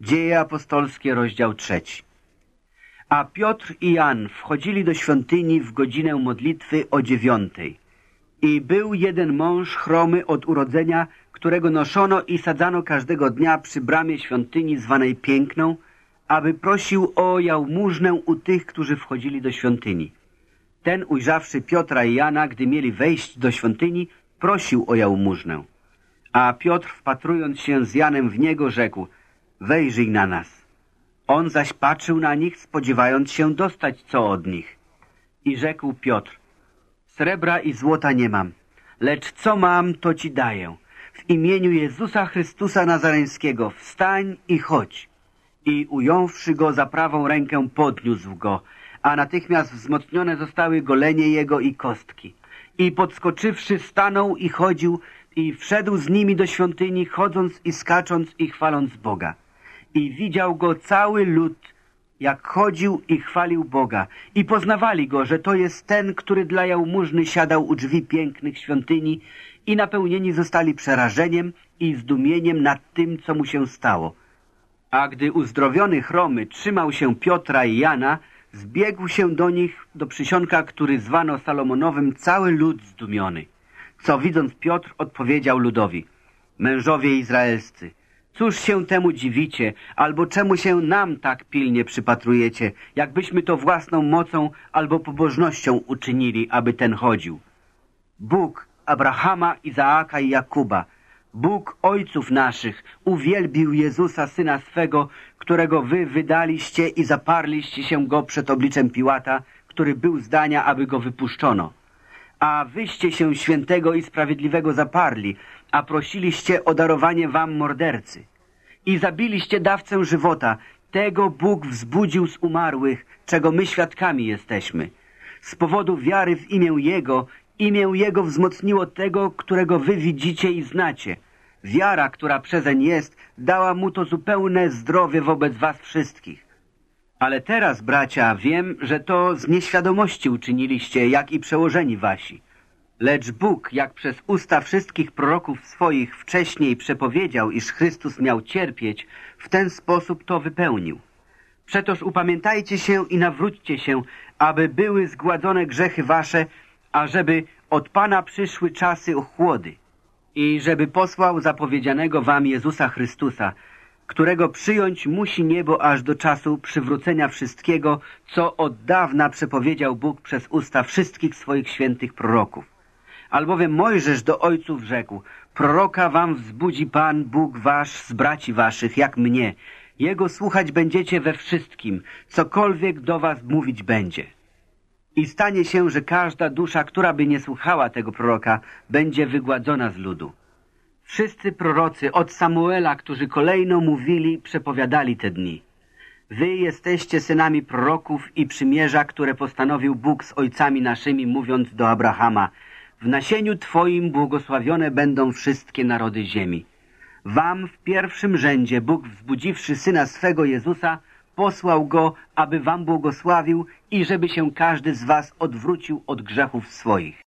Dzieje apostolskie, rozdział trzeci. A Piotr i Jan wchodzili do świątyni w godzinę modlitwy o dziewiątej. I był jeden mąż chromy od urodzenia, którego noszono i sadzano każdego dnia przy bramie świątyni zwanej Piękną, aby prosił o jałmużnę u tych, którzy wchodzili do świątyni. Ten, ujrzawszy Piotra i Jana, gdy mieli wejść do świątyni, prosił o jałmużnę. A Piotr, wpatrując się z Janem w niego, rzekł, wejrzyj na nas. On zaś patrzył na nich, spodziewając się dostać co od nich. I rzekł Piotr, srebra i złota nie mam, lecz co mam, to ci daję. W imieniu Jezusa Chrystusa Nazareńskiego wstań i chodź. I ująwszy go za prawą rękę, podniósł go, a natychmiast wzmocnione zostały golenie jego i kostki. I podskoczywszy stanął i chodził, i wszedł z nimi do świątyni, chodząc i skacząc i chwaląc Boga. I widział go cały lud, jak chodził i chwalił Boga. I poznawali go, że to jest ten, który dla jałmużny siadał u drzwi pięknych świątyni i napełnieni zostali przerażeniem i zdumieniem nad tym, co mu się stało. A gdy uzdrowiony chromy trzymał się Piotra i Jana, zbiegł się do nich, do przysionka, który zwano Salomonowym, cały lud zdumiony. Co widząc Piotr odpowiedział ludowi, mężowie izraelscy, cóż się temu dziwicie, albo czemu się nam tak pilnie przypatrujecie, jakbyśmy to własną mocą albo pobożnością uczynili, aby ten chodził. Bóg Abrahama, Izaaka i Jakuba, Bóg ojców naszych uwielbił Jezusa, Syna swego, którego wy wydaliście i zaparliście się go przed obliczem Piłata, który był zdania, aby go wypuszczono. A wyście się świętego i sprawiedliwego zaparli, a prosiliście o darowanie wam mordercy. I zabiliście dawcę żywota, tego Bóg wzbudził z umarłych, czego my świadkami jesteśmy. Z powodu wiary w imię Jego, imię Jego wzmocniło tego, którego wy widzicie i znacie. Wiara, która przezeń jest, dała mu to zupełne zdrowie wobec was wszystkich. Ale teraz, bracia, wiem, że to z nieświadomości uczyniliście, jak i przełożeni wasi. Lecz Bóg, jak przez usta wszystkich proroków swoich wcześniej przepowiedział, iż Chrystus miał cierpieć, w ten sposób to wypełnił. Przetoż upamiętajcie się i nawróćcie się, aby były zgładzone grzechy wasze, ażeby od Pana przyszły czasy ochłody i żeby posłał zapowiedzianego wam Jezusa Chrystusa, którego przyjąć musi niebo aż do czasu przywrócenia wszystkiego, co od dawna przepowiedział Bóg przez usta wszystkich swoich świętych proroków. Albowiem Mojżesz do ojców rzekł, proroka wam wzbudzi Pan Bóg wasz z braci waszych, jak mnie. Jego słuchać będziecie we wszystkim, cokolwiek do was mówić będzie. I stanie się, że każda dusza, która by nie słuchała tego proroka, będzie wygładzona z ludu. Wszyscy prorocy od Samuela, którzy kolejno mówili, przepowiadali te dni. Wy jesteście synami proroków i przymierza, które postanowił Bóg z ojcami naszymi, mówiąc do Abrahama, w nasieniu Twoim błogosławione będą wszystkie narody ziemi. Wam w pierwszym rzędzie Bóg, wzbudziwszy Syna swego Jezusa, posłał Go, aby wam błogosławił i żeby się każdy z was odwrócił od grzechów swoich.